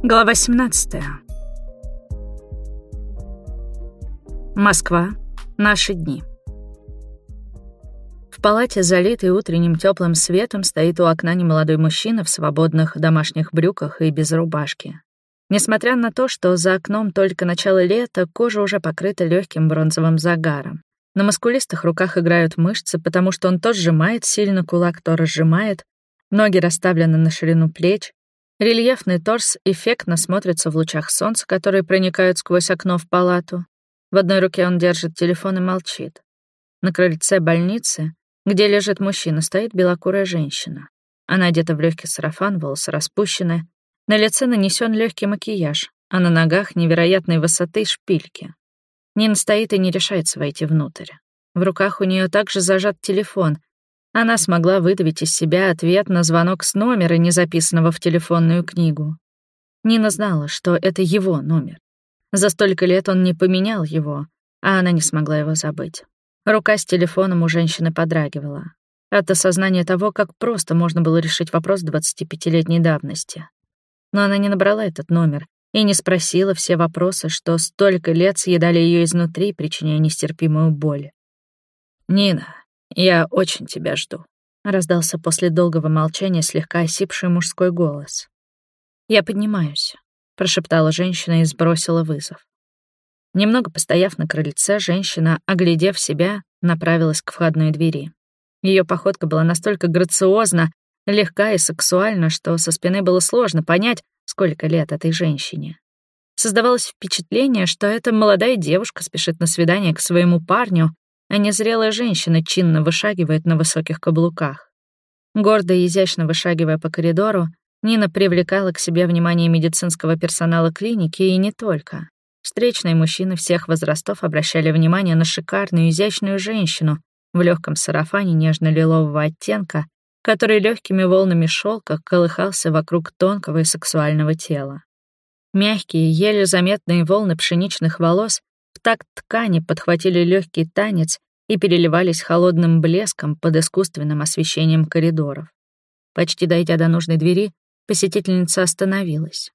Глава 17. Москва. Наши дни. В палате, залитой утренним теплым светом, стоит у окна немолодой мужчина в свободных домашних брюках и без рубашки. Несмотря на то, что за окном только начало лета, кожа уже покрыта легким бронзовым загаром. На маскулистых руках играют мышцы, потому что он то сжимает сильно кулак, то разжимает, ноги расставлены на ширину плеч, рельефный торс эффектно смотрится в лучах солнца, которые проникают сквозь окно в палату. В одной руке он держит телефон и молчит. На крыльце больницы, где лежит мужчина, стоит белокурая женщина. Она одета в легкий сарафан, волосы распущены, на лице нанесен легкий макияж, а на ногах невероятной высоты шпильки. Нина стоит и не решается войти внутрь. В руках у нее также зажат телефон. Она смогла выдавить из себя ответ на звонок с номера, не записанного в телефонную книгу. Нина знала, что это его номер. За столько лет он не поменял его, а она не смогла его забыть. Рука с телефоном у женщины подрагивала. От осознания того, как просто можно было решить вопрос 25-летней давности. Но она не набрала этот номер, и не спросила все вопросы, что столько лет съедали ее изнутри, причиняя нестерпимую боль. «Нина, я очень тебя жду», — раздался после долгого молчания слегка осипший мужской голос. «Я поднимаюсь», — прошептала женщина и сбросила вызов. Немного постояв на крыльце, женщина, оглядев себя, направилась к входной двери. Ее походка была настолько грациозна, легка и сексуальна, что со спины было сложно понять, сколько лет этой женщине. Создавалось впечатление, что эта молодая девушка спешит на свидание к своему парню, а незрелая женщина чинно вышагивает на высоких каблуках. Гордо и изящно вышагивая по коридору, Нина привлекала к себе внимание медицинского персонала клиники и не только. Встречные мужчины всех возрастов обращали внимание на шикарную изящную женщину в легком сарафане нежно-лилового оттенка который легкими волнами шелка колыхался вокруг тонкого и сексуального тела. Мягкие, еле заметные волны пшеничных волос в такт ткани подхватили легкий танец и переливались холодным блеском под искусственным освещением коридоров. Почти дойдя до нужной двери, посетительница остановилась.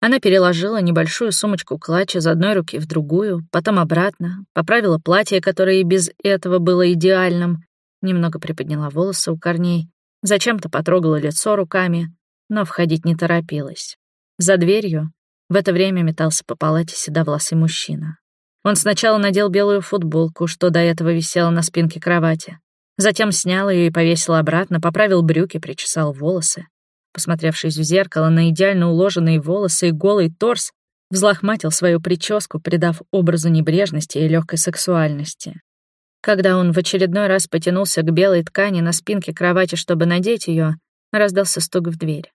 Она переложила небольшую сумочку-клатч из одной руки в другую, потом обратно, поправила платье, которое и без этого было идеальным, немного приподняла волосы у корней Зачем-то потрогала лицо руками, но входить не торопилась. За дверью в это время метался по палате седовласый мужчина. Он сначала надел белую футболку, что до этого висела на спинке кровати. Затем снял ее и повесил обратно, поправил брюки, причесал волосы. Посмотревшись в зеркало на идеально уложенные волосы и голый торс, взлохматил свою прическу, придав образу небрежности и легкой сексуальности. Когда он в очередной раз потянулся к белой ткани на спинке кровати, чтобы надеть ее, раздался стук в дверь.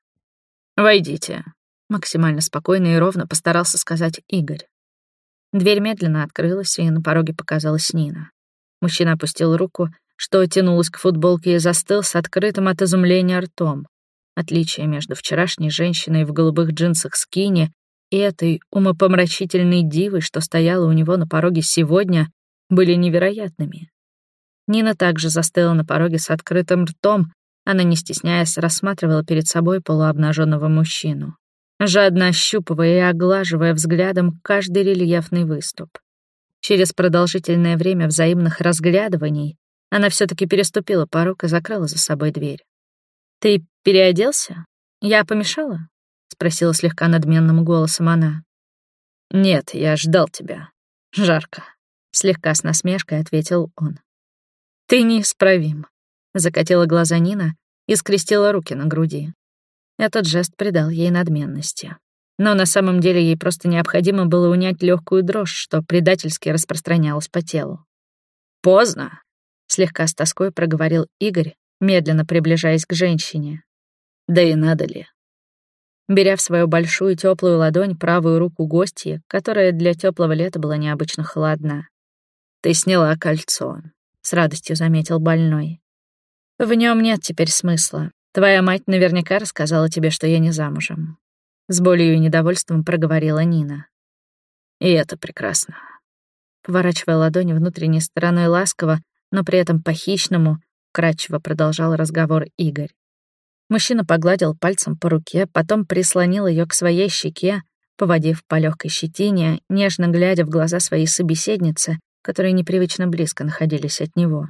«Войдите», — максимально спокойно и ровно постарался сказать Игорь. Дверь медленно открылась, и на пороге показалась Нина. Мужчина опустил руку, что тянулась к футболке и застыл с открытым от изумления ртом. Отличие между вчерашней женщиной в голубых джинсах скини и этой умопомрачительной дивой, что стояла у него на пороге сегодня, были невероятными. Нина также застыла на пороге с открытым ртом, она, не стесняясь, рассматривала перед собой полуобнаженного мужчину, жадно ощупывая и оглаживая взглядом каждый рельефный выступ. Через продолжительное время взаимных разглядываний она все таки переступила порог и закрыла за собой дверь. «Ты переоделся? Я помешала?» — спросила слегка надменным голосом она. «Нет, я ждал тебя. Жарко». Слегка с насмешкой ответил он. «Ты неисправим», — закатила глаза Нина и скрестила руки на груди. Этот жест придал ей надменности. Но на самом деле ей просто необходимо было унять легкую дрожь, что предательски распространялась по телу. «Поздно», — слегка с тоской проговорил Игорь, медленно приближаясь к женщине. «Да и надо ли?» Беря в свою большую теплую ладонь правую руку гостья, которая для теплого лета была необычно холодна, «Ты сняла кольцо», — с радостью заметил больной. «В нем нет теперь смысла. Твоя мать наверняка рассказала тебе, что я не замужем». С болью и недовольством проговорила Нина. «И это прекрасно». Поворачивая ладони внутренней стороной ласково, но при этом по-хищному, кратчево продолжал разговор Игорь. Мужчина погладил пальцем по руке, потом прислонил ее к своей щеке, поводив по легкой щетине, нежно глядя в глаза своей собеседницы, которые непривычно близко находились от него.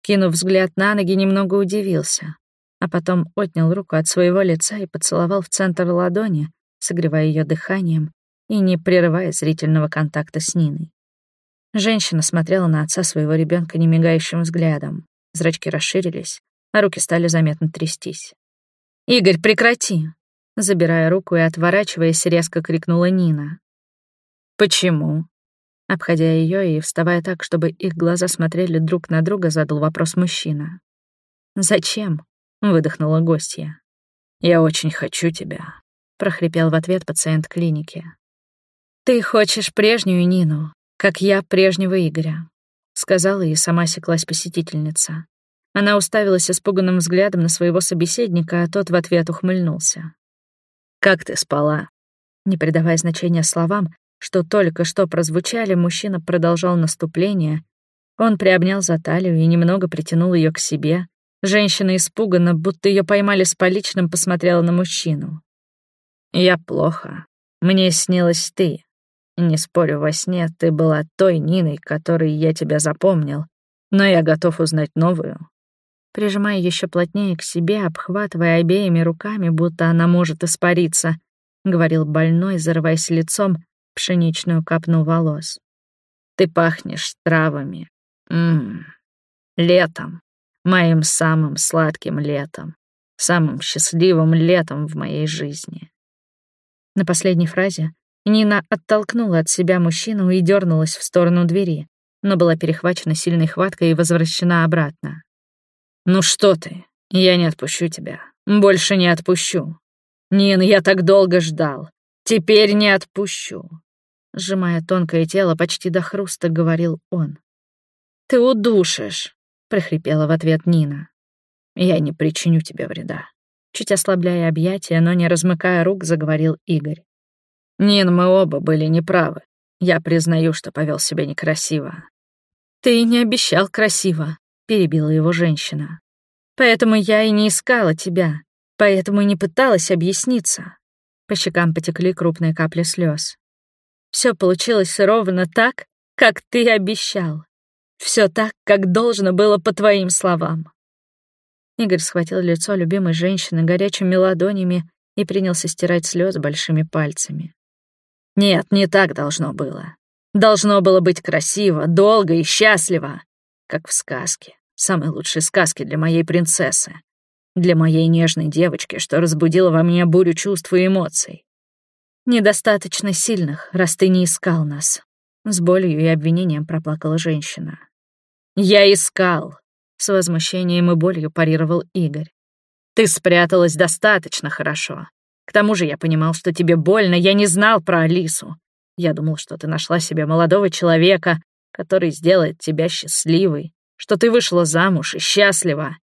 Кинув взгляд на ноги, немного удивился, а потом отнял руку от своего лица и поцеловал в центр ладони, согревая ее дыханием и не прерывая зрительного контакта с Ниной. Женщина смотрела на отца своего ребенка немигающим взглядом. Зрачки расширились, а руки стали заметно трястись. «Игорь, прекрати!» Забирая руку и отворачиваясь, резко крикнула Нина. «Почему?» Обходя ее и вставая так, чтобы их глаза смотрели друг на друга, задал вопрос мужчина. «Зачем?» — выдохнула гостья. «Я очень хочу тебя», — прохрипел в ответ пациент клиники. «Ты хочешь прежнюю Нину, как я прежнего Игоря», — сказала и сама секлась посетительница. Она уставилась испуганным взглядом на своего собеседника, а тот в ответ ухмыльнулся. «Как ты спала?» Не придавая значения словам, что только что прозвучали, мужчина продолжал наступление. Он приобнял за талию и немного притянул ее к себе. Женщина испуганно, будто ее поймали с поличным, посмотрела на мужчину. «Я плохо. Мне снилась ты. Не спорю, во сне ты была той Ниной, которой я тебя запомнил, но я готов узнать новую прижимая еще плотнее к себе, обхватывая обеими руками, будто она может испариться, говорил больной, зарываясь лицом пшеничную капну волос. Ты пахнешь травами. Ммм. Летом. Моим самым сладким летом. Самым счастливым летом в моей жизни. На последней фразе Нина оттолкнула от себя мужчину и дернулась в сторону двери, но была перехвачена сильной хваткой и возвращена обратно. «Ну что ты? Я не отпущу тебя. Больше не отпущу. Нин, я так долго ждал. Теперь не отпущу». Сжимая тонкое тело почти до хруста, говорил он. «Ты удушишь», — прохрипела в ответ Нина. «Я не причиню тебе вреда». Чуть ослабляя объятия, но не размыкая рук, заговорил Игорь. «Нин, мы оба были неправы. Я признаю, что повел себя некрасиво». «Ты не обещал красиво», перебила его женщина. Поэтому я и не искала тебя, поэтому и не пыталась объясниться. По щекам потекли крупные капли слез. Все получилось ровно так, как ты обещал. Все так, как должно было по твоим словам. Игорь схватил лицо любимой женщины горячими ладонями и принялся стирать слезы большими пальцами. Нет, не так должно было. Должно было быть красиво, долго и счастливо, как в сказке самой лучшей сказки для моей принцессы, для моей нежной девочки, что разбудила во мне бурю чувств и эмоций. Недостаточно сильных, раз ты не искал нас. С болью и обвинением проплакала женщина. Я искал, с возмущением и болью парировал Игорь. Ты спряталась достаточно хорошо. К тому же я понимал, что тебе больно, я не знал про Алису. Я думал, что ты нашла себе молодого человека, который сделает тебя счастливой, что ты вышла замуж и счастлива.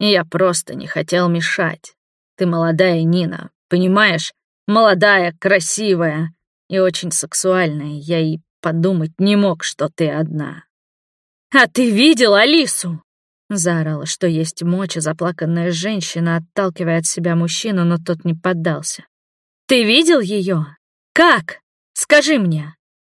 И я просто не хотел мешать. Ты молодая Нина, понимаешь? Молодая, красивая и очень сексуальная. Я и подумать не мог, что ты одна. «А ты видел Алису?» Заорала, что есть моча заплаканная женщина, отталкивая от себя мужчину, но тот не поддался. «Ты видел ее? Как? Скажи мне.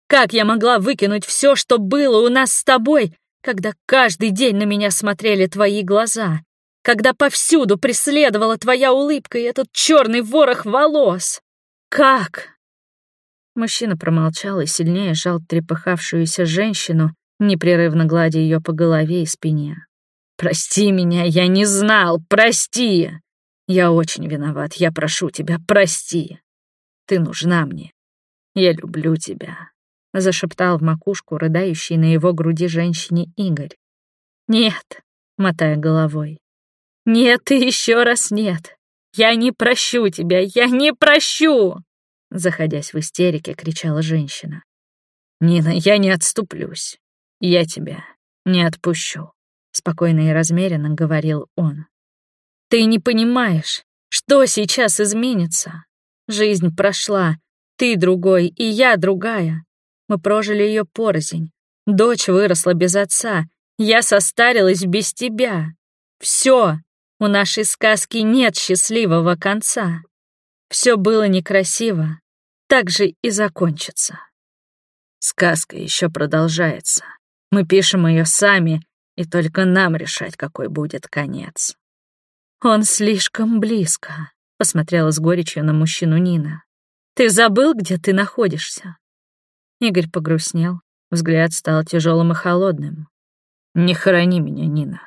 Как я могла выкинуть все, что было у нас с тобой, когда каждый день на меня смотрели твои глаза, когда повсюду преследовала твоя улыбка и этот черный ворох волос. Как? Мужчина промолчал и сильнее сжал трепыхавшуюся женщину, непрерывно гладя ее по голове и спине. «Прости меня, я не знал, прости! Я очень виноват, я прошу тебя, прости! Ты нужна мне, я люблю тебя!» зашептал в макушку рыдающий на его груди женщине Игорь. «Нет», — мотая головой. «Нет и еще раз нет. Я не прощу тебя, я не прощу!» Заходясь в истерике, кричала женщина. «Нина, я не отступлюсь. Я тебя не отпущу», — спокойно и размеренно говорил он. «Ты не понимаешь, что сейчас изменится? Жизнь прошла, ты другой и я другая. Мы прожили ее порознь. Дочь выросла без отца. Я состарилась без тебя. Все. У нашей сказки нет счастливого конца. Все было некрасиво, так же и закончится. Сказка еще продолжается. Мы пишем ее сами, и только нам решать, какой будет конец. Он слишком близко, посмотрела с горечью на мужчину Нина. Ты забыл, где ты находишься? Игорь погрустнел, взгляд стал тяжелым и холодным. Не хорони меня, Нина.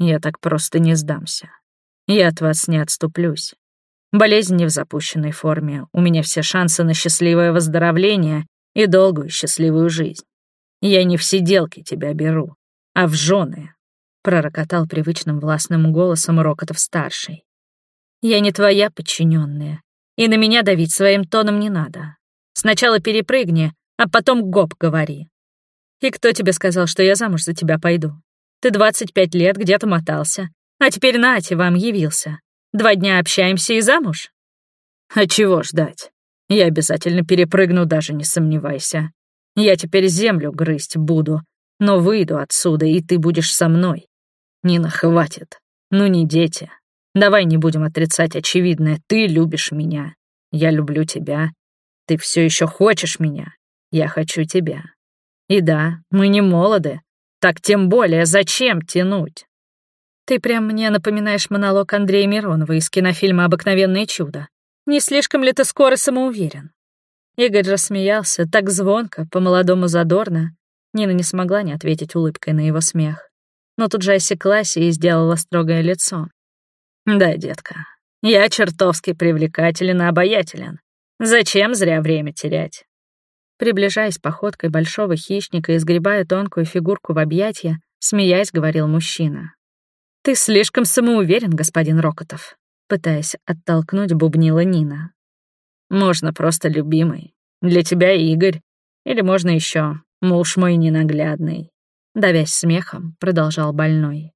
Я так просто не сдамся. Я от вас не отступлюсь. Болезнь не в запущенной форме. У меня все шансы на счастливое выздоровление и долгую счастливую жизнь. Я не в сиделки тебя беру, а в жены, пророкотал привычным властным голосом Рокотов-старший. Я не твоя подчиненная, и на меня давить своим тоном не надо. Сначала перепрыгни, а потом гоп говори. И кто тебе сказал, что я замуж за тебя пойду? Ты 25 лет где-то мотался, а теперь нате вам явился. Два дня общаемся и замуж? А чего ждать? Я обязательно перепрыгну, даже не сомневайся. Я теперь землю грызть буду, но выйду отсюда, и ты будешь со мной. Нина, хватит. Ну не дети. Давай не будем отрицать очевидное. Ты любишь меня. Я люблю тебя. Ты все еще хочешь меня. Я хочу тебя. И да, мы не молоды. Так тем более, зачем тянуть? Ты прям мне напоминаешь монолог Андрея Миронова из кинофильма «Обыкновенное чудо». Не слишком ли ты скоро самоуверен? Игорь рассмеялся так звонко, по-молодому задорно. Нина не смогла не ответить улыбкой на его смех. Но тут же осеклась и сделала строгое лицо. «Да, детка, я чертовски привлекателен и обаятелен. Зачем зря время терять?» Приближаясь походкой большого хищника и сгребая тонкую фигурку в объятья, смеясь, говорил мужчина. «Ты слишком самоуверен, господин Рокотов», пытаясь оттолкнуть, бубнила Нина. «Можно просто любимый. Для тебя Игорь. Или можно еще муж мой ненаглядный». Давясь смехом, продолжал больной.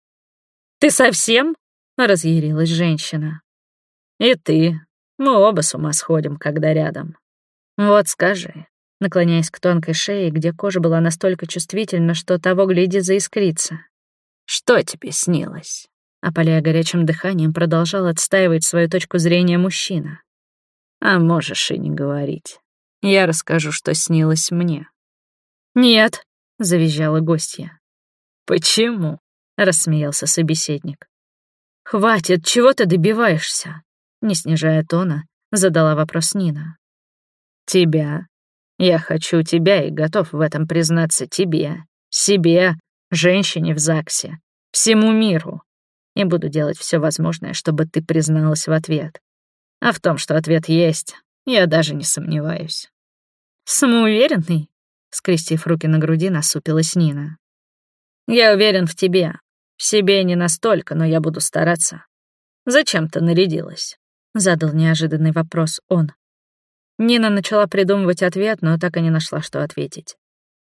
«Ты совсем?» — разъярилась женщина. «И ты. Мы оба с ума сходим, когда рядом. Вот скажи, наклоняясь к тонкой шее, где кожа была настолько чувствительна, что того гляди заискрится. «Что тебе снилось?» Опаляя горячим дыханием, продолжал отстаивать свою точку зрения мужчина. «А можешь и не говорить. Я расскажу, что снилось мне». «Нет», — завизжала гостья. «Почему?» — рассмеялся собеседник. «Хватит, чего ты добиваешься?» Не снижая тона, задала вопрос Нина. «Тебя я хочу тебя и готов в этом признаться тебе, себе, женщине в ЗАГСе, всему миру. И буду делать все возможное, чтобы ты призналась в ответ. А в том, что ответ есть, я даже не сомневаюсь. Самоуверенный? Скрестив руки на груди, насупилась Нина. Я уверен в тебе. В себе не настолько, но я буду стараться. Зачем ты нарядилась? Задал неожиданный вопрос он. Нина начала придумывать ответ, но так и не нашла, что ответить.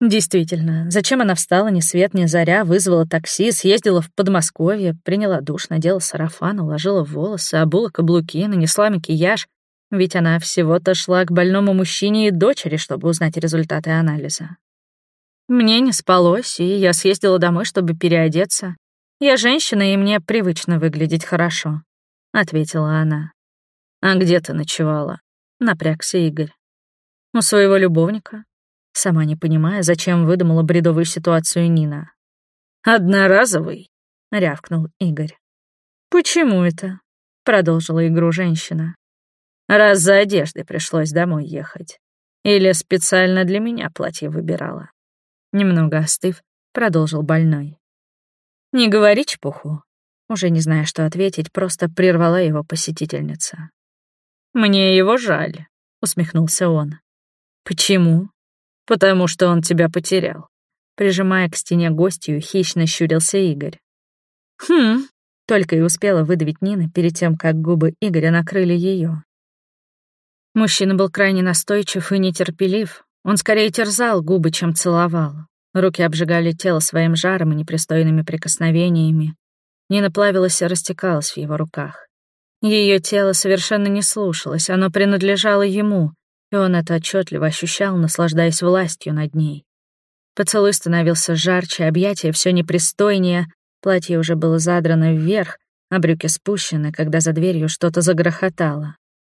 Действительно, зачем она встала ни свет ни заря, вызвала такси, съездила в Подмосковье, приняла душ, надела сарафан, уложила волосы, обула каблуки, нанесла макияж, ведь она всего-то шла к больному мужчине и дочери, чтобы узнать результаты анализа. Мне не спалось, и я съездила домой, чтобы переодеться. Я женщина, и мне привычно выглядеть хорошо, — ответила она. «А где ты ночевала?» Напрягся Игорь. У своего любовника? Сама не понимая, зачем выдумала бредовую ситуацию Нина. «Одноразовый?» — рявкнул Игорь. «Почему это?» — продолжила игру женщина. «Раз за одеждой пришлось домой ехать. Или специально для меня платье выбирала». Немного остыв, продолжил больной. «Не говори чепуху». Уже не зная, что ответить, просто прервала его посетительница. «Мне его жаль», — усмехнулся он. «Почему?» «Потому что он тебя потерял». Прижимая к стене гостью, хищно щурился Игорь. «Хм», — только и успела выдавить Нина перед тем, как губы Игоря накрыли ее. Мужчина был крайне настойчив и нетерпелив. Он скорее терзал губы, чем целовал. Руки обжигали тело своим жаром и непристойными прикосновениями. Нина плавилась и растекалась в его руках. Ее тело совершенно не слушалось, оно принадлежало ему, и он это отчетливо ощущал, наслаждаясь властью над ней. Поцелуй становился жарче, объятия все непристойнее, платье уже было задрано вверх, а брюки спущены, когда за дверью что-то загрохотало.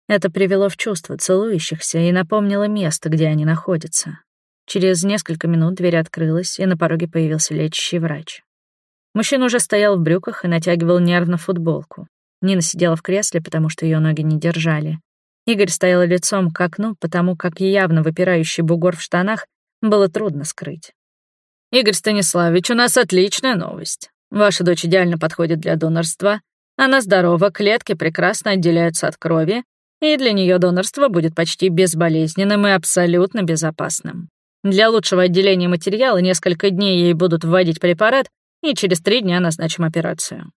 Это привело в чувство целующихся и напомнило место, где они находятся. Через несколько минут дверь открылась, и на пороге появился лечащий врач. Мужчина уже стоял в брюках и натягивал нервно футболку. Нина сидела в кресле, потому что ее ноги не держали. Игорь стоял лицом к окну, потому как явно выпирающий бугор в штанах было трудно скрыть. «Игорь Станиславович, у нас отличная новость. Ваша дочь идеально подходит для донорства. Она здорова, клетки прекрасно отделяются от крови, и для нее донорство будет почти безболезненным и абсолютно безопасным. Для лучшего отделения материала несколько дней ей будут вводить препарат, и через три дня назначим операцию.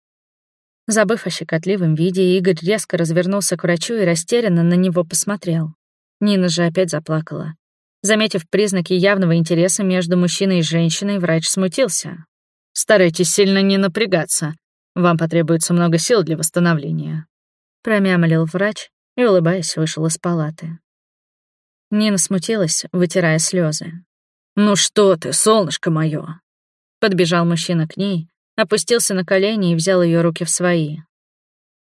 Забыв о щекотливом виде, Игорь резко развернулся к врачу и растерянно на него посмотрел. Нина же опять заплакала. Заметив признаки явного интереса между мужчиной и женщиной, врач смутился. «Старайтесь сильно не напрягаться. Вам потребуется много сил для восстановления». Промямлил врач и, улыбаясь, вышел из палаты. Нина смутилась, вытирая слезы. «Ну что ты, солнышко мое!» Подбежал мужчина к ней, опустился на колени и взял ее руки в свои.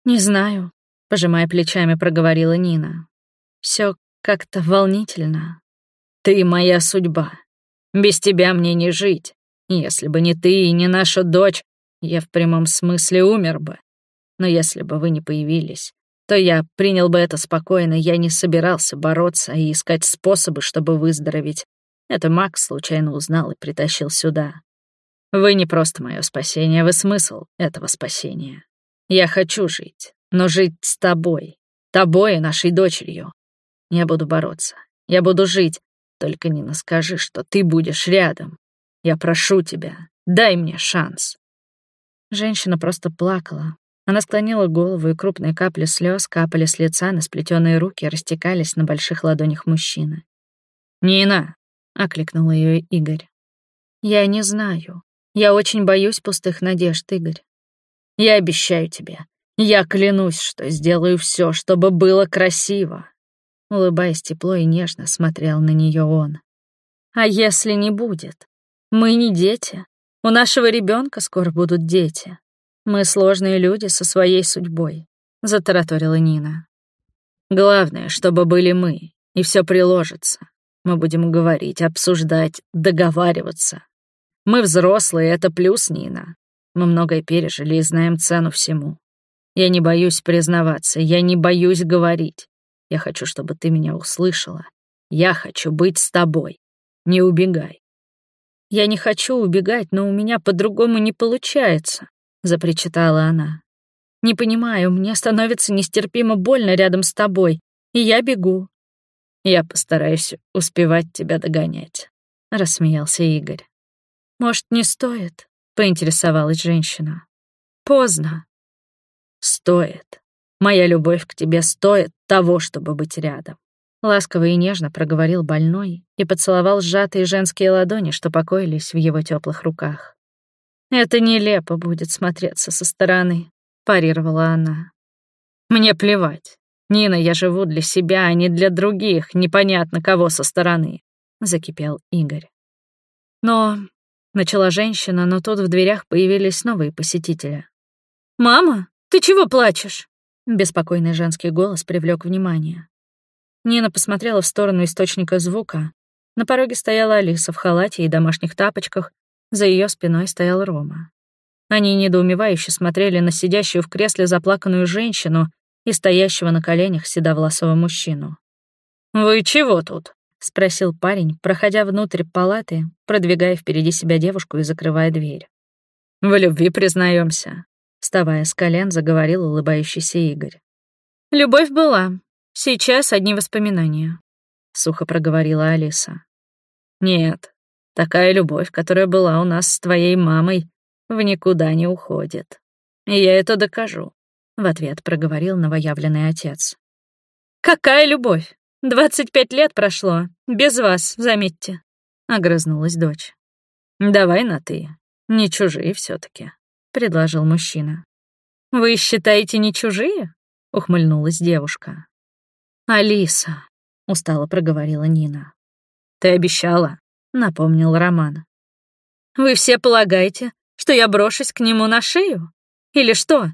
«Не знаю», — пожимая плечами, проговорила Нина. Все как-то волнительно. «Ты моя судьба. Без тебя мне не жить. Если бы не ты и не наша дочь, я в прямом смысле умер бы. Но если бы вы не появились, то я принял бы это спокойно, я не собирался бороться и искать способы, чтобы выздороветь. Это Макс случайно узнал и притащил сюда. Вы не просто мое спасение, вы смысл этого спасения. Я хочу жить, но жить с тобой, тобой и нашей дочерью. Я буду бороться, я буду жить, только не наскажи, что ты будешь рядом. Я прошу тебя, дай мне шанс. Женщина просто плакала. Она склонила голову, и крупные капли слез капали с лица на сплетенные руки и растекались на больших ладонях мужчины. «Нина!» — окликнул ее Игорь. «Я не знаю. Я очень боюсь пустых надежд, Игорь. Я обещаю тебе, я клянусь, что сделаю все, чтобы было красиво. Улыбаясь тепло и нежно, смотрел на нее он. А если не будет? Мы не дети. У нашего ребенка скоро будут дети. Мы сложные люди со своей судьбой, затараторила Нина. Главное, чтобы были мы, и все приложится. Мы будем говорить, обсуждать, договариваться. Мы взрослые, это плюс, Нина. Мы многое пережили и знаем цену всему. Я не боюсь признаваться, я не боюсь говорить. Я хочу, чтобы ты меня услышала. Я хочу быть с тобой. Не убегай. Я не хочу убегать, но у меня по-другому не получается, запричитала она. Не понимаю, мне становится нестерпимо больно рядом с тобой, и я бегу. Я постараюсь успевать тебя догонять, рассмеялся Игорь. «Может, не стоит?» — поинтересовалась женщина. «Поздно». «Стоит. Моя любовь к тебе стоит того, чтобы быть рядом». Ласково и нежно проговорил больной и поцеловал сжатые женские ладони, что покоились в его теплых руках. «Это нелепо будет смотреться со стороны», — парировала она. «Мне плевать. Нина, я живу для себя, а не для других, непонятно кого со стороны», — закипел Игорь. «Но Начала женщина, но тут в дверях появились новые посетители. «Мама, ты чего плачешь?» Беспокойный женский голос привлек внимание. Нина посмотрела в сторону источника звука. На пороге стояла Алиса в халате и домашних тапочках, за ее спиной стоял Рома. Они недоумевающе смотрели на сидящую в кресле заплаканную женщину и стоящего на коленях седовласого мужчину. «Вы чего тут?» — спросил парень, проходя внутрь палаты, продвигая впереди себя девушку и закрывая дверь. «В любви признаемся, вставая с колен, заговорил улыбающийся Игорь. «Любовь была. Сейчас одни воспоминания», — сухо проговорила Алиса. «Нет, такая любовь, которая была у нас с твоей мамой, в никуда не уходит. И я это докажу», — в ответ проговорил новоявленный отец. «Какая любовь? «Двадцать пять лет прошло, без вас, заметьте», — огрызнулась дочь. «Давай на «ты», не чужие все таки предложил мужчина. «Вы считаете не чужие?» — ухмыльнулась девушка. «Алиса», — устало проговорила Нина. «Ты обещала», — напомнил Роман. «Вы все полагаете, что я брошусь к нему на шею? Или что?»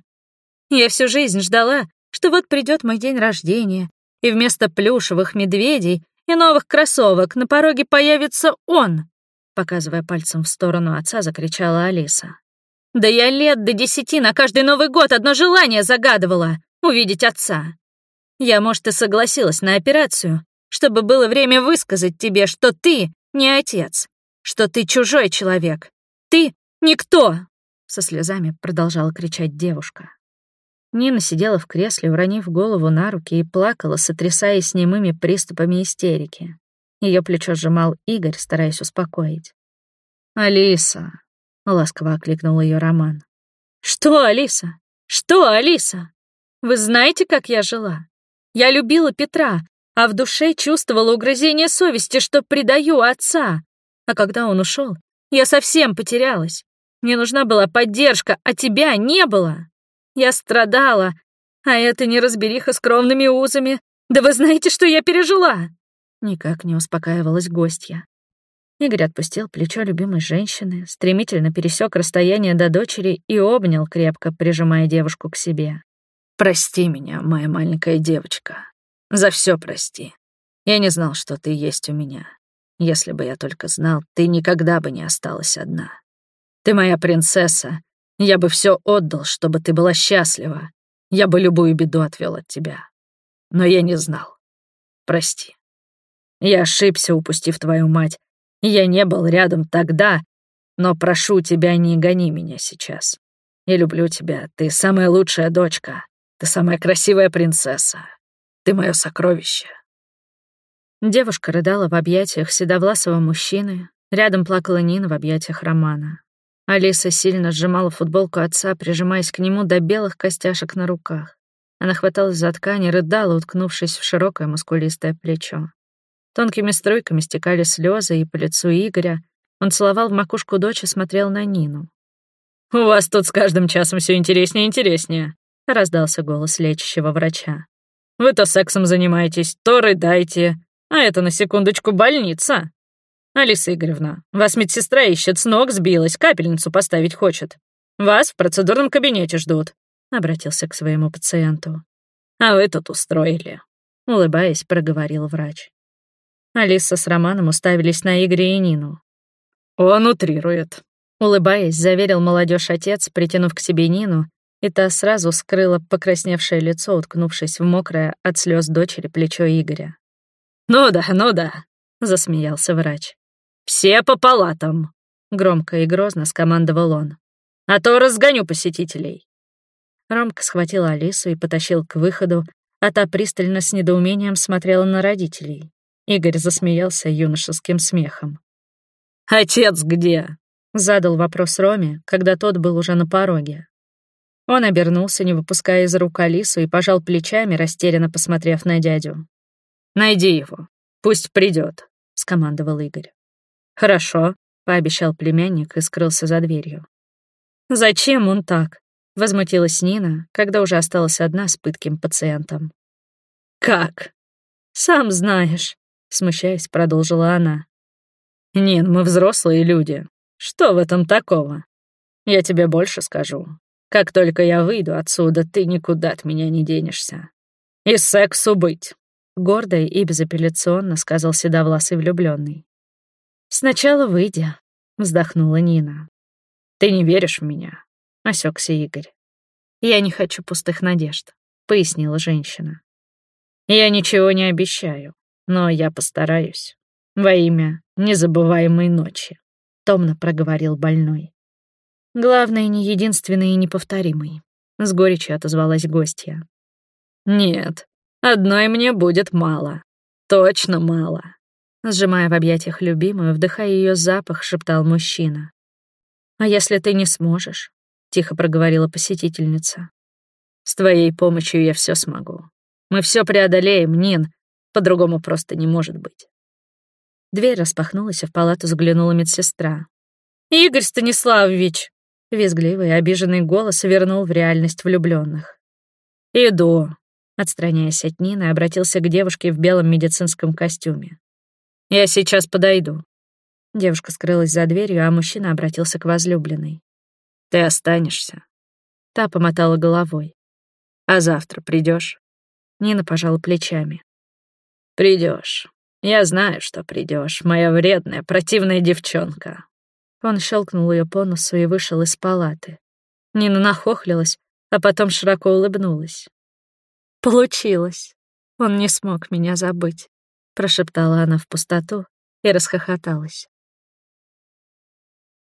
Я всю жизнь ждала, что вот придет мой день рождения, и вместо плюшевых медведей и новых кроссовок на пороге появится он!» Показывая пальцем в сторону отца, закричала Алиса. «Да я лет до десяти на каждый Новый год одно желание загадывала — увидеть отца. Я, может, и согласилась на операцию, чтобы было время высказать тебе, что ты не отец, что ты чужой человек, ты никто!» Со слезами продолжала кричать девушка. Нина сидела в кресле, уронив голову на руки и плакала, сотрясаясь немыми приступами истерики. Ее плечо сжимал Игорь, стараясь успокоить. «Алиса!» — ласково окликнул ее Роман. «Что, Алиса? Что, Алиса? Вы знаете, как я жила? Я любила Петра, а в душе чувствовала угрызение совести, что предаю отца. А когда он ушел, я совсем потерялась. Мне нужна была поддержка, а тебя не было. Я страдала, а это неразбериха с кровными узами. Да вы знаете, что я пережила?» Никак не успокаивалась гостья. Игорь отпустил плечо любимой женщины, стремительно пересек расстояние до дочери и обнял крепко, прижимая девушку к себе. «Прости меня, моя маленькая девочка. За все прости. Я не знал, что ты есть у меня. Если бы я только знал, ты никогда бы не осталась одна. Ты моя принцесса, я бы все отдал, чтобы ты была счастлива. Я бы любую беду отвел от тебя. Но я не знал. Прости. Я ошибся, упустив твою мать. Я не был рядом тогда, но прошу тебя, не гони меня сейчас. Я люблю тебя. Ты самая лучшая дочка. Ты самая красивая принцесса. Ты мое сокровище. Девушка рыдала в объятиях седовласого мужчины. Рядом плакала Нина в объятиях Романа. Алиса сильно сжимала футболку отца, прижимаясь к нему до белых костяшек на руках. Она хваталась за ткань и рыдала, уткнувшись в широкое мускулистое плечо. Тонкими струйками стекали слезы, и по лицу Игоря он целовал в макушку дочь и смотрел на Нину. «У вас тут с каждым часом все интереснее и интереснее», — раздался голос лечащего врача. «Вы то сексом занимаетесь, то рыдаете, а это на секундочку больница». «Алиса Игоревна, вас медсестра ищет, с ног сбилась, капельницу поставить хочет. Вас в процедурном кабинете ждут», — обратился к своему пациенту. «А вы тут устроили», — улыбаясь, проговорил врач. Алиса с Романом уставились на Игоря и Нину. «Он утрирует», — улыбаясь, заверил молодежь отец, притянув к себе Нину, и та сразу скрыла покрасневшее лицо, уткнувшись в мокрое от слез дочери плечо Игоря. «Ну да, ну да», — засмеялся врач. «Все по палатам!» — громко и грозно скомандовал он. «А то разгоню посетителей!» Ромка схватил Алису и потащил к выходу, а та пристально с недоумением смотрела на родителей. Игорь засмеялся юношеским смехом. «Отец где?» — задал вопрос Роме, когда тот был уже на пороге. Он обернулся, не выпуская из рук Алису, и пожал плечами, растерянно посмотрев на дядю. «Найди его. Пусть придет, скомандовал Игорь. «Хорошо», — пообещал племянник и скрылся за дверью. «Зачем он так?» — возмутилась Нина, когда уже осталась одна с пытким пациентом. «Как?» «Сам знаешь», — смущаясь, продолжила она. «Нин, мы взрослые люди. Что в этом такого? Я тебе больше скажу. Как только я выйду отсюда, ты никуда от меня не денешься. И сексу быть», — гордо и безапелляционно сказал седовласый влюбленный. «Сначала выйдя», — вздохнула Нина. «Ты не веришь в меня?» — осекся Игорь. «Я не хочу пустых надежд», — пояснила женщина. «Я ничего не обещаю, но я постараюсь. Во имя незабываемой ночи», — томно проговорил больной. «Главное, не единственный и неповторимый», — с горечью отозвалась гостья. «Нет, одной мне будет мало. Точно мало», Сжимая в объятиях любимую, вдыхая ее запах, шептал мужчина. «А если ты не сможешь?» — тихо проговорила посетительница. «С твоей помощью я все смогу. Мы все преодолеем, Нин. По-другому просто не может быть». Дверь распахнулась, и в палату заглянула медсестра. «Игорь Станиславович!» — визгливый и обиженный голос вернул в реальность влюбленных. «Иду», — отстраняясь от Нины, обратился к девушке в белом медицинском костюме. «Я сейчас подойду». Девушка скрылась за дверью, а мужчина обратился к возлюбленной. «Ты останешься?» Та помотала головой. А завтра придешь? Нина пожала плечами. Придешь. Я знаю, что придешь, моя вредная, противная девчонка. Он щелкнул ее по носу и вышел из палаты. Нина нахохлилась, а потом широко улыбнулась. Получилось. Он не смог меня забыть, прошептала она в пустоту и расхохоталась.